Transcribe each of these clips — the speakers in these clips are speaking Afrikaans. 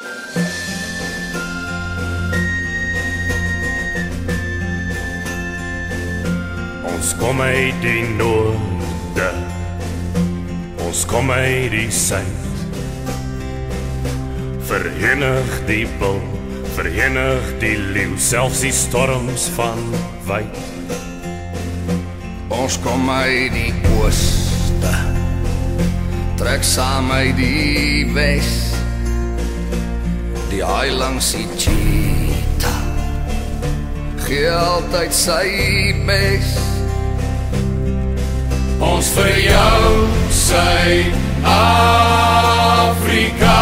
Ons kom uit die noorde. Ons kom uit die suid. Verenig die bil, verenig die leeu, selfs die storms van wyd. Ons kom uit die ooste. Trek saam uit die wes. Die haai langs die cheetah. Gee altyd sy bes. Ons vir jou sy Afrika.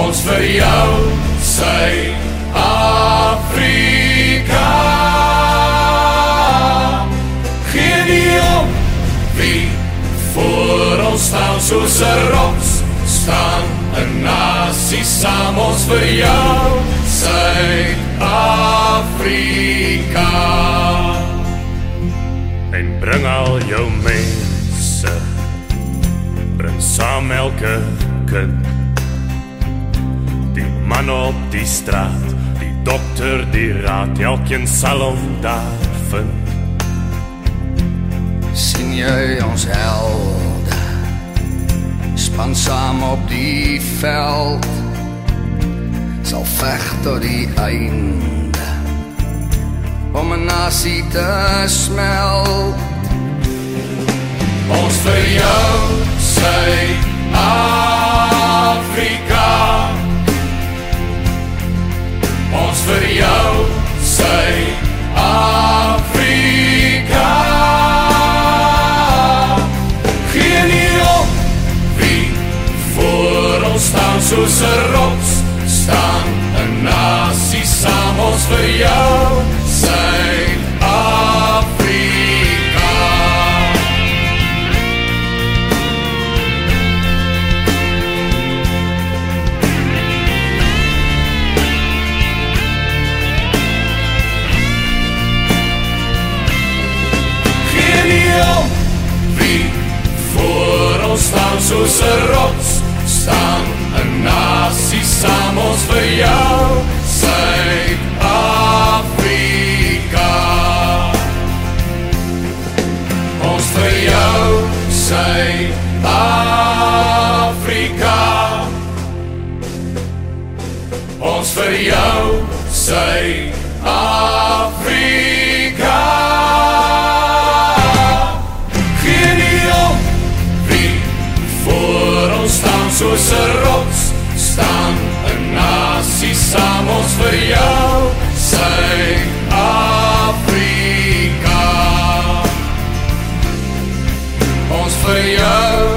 Ons vir jou sy Afrika. Geen nie om wie voor ons staan soos 'n rots staan 'n nasie saam ons vir jou Suid-Afrika en bring al jou mense bring saam elke kind. Die man op die straat die dokter die raad elkeen sal hom daar vind op die veld sal veg tot die einde. Om 'n nasie te smelt. Ons vir jou sy Afrika soos 'n rots staan 'n nasie saam ons vir jou Suid-Afrika Geen nie om wie voor ons staan soos 'n rots staan saam ons vir jou Suid-Afrika Ons vir jou Suid-Afrika Ons vir jou Suid-Afrika Geen nie om wie voor ons staan soos 'n rots staan nasie saam ons vir jou Suid-Afrika Ons vir jou